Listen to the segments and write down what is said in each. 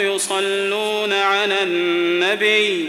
يصلون على النبي.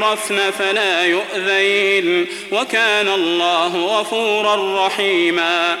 يعرفن فلا يؤذين وكان الله غفورا رحيما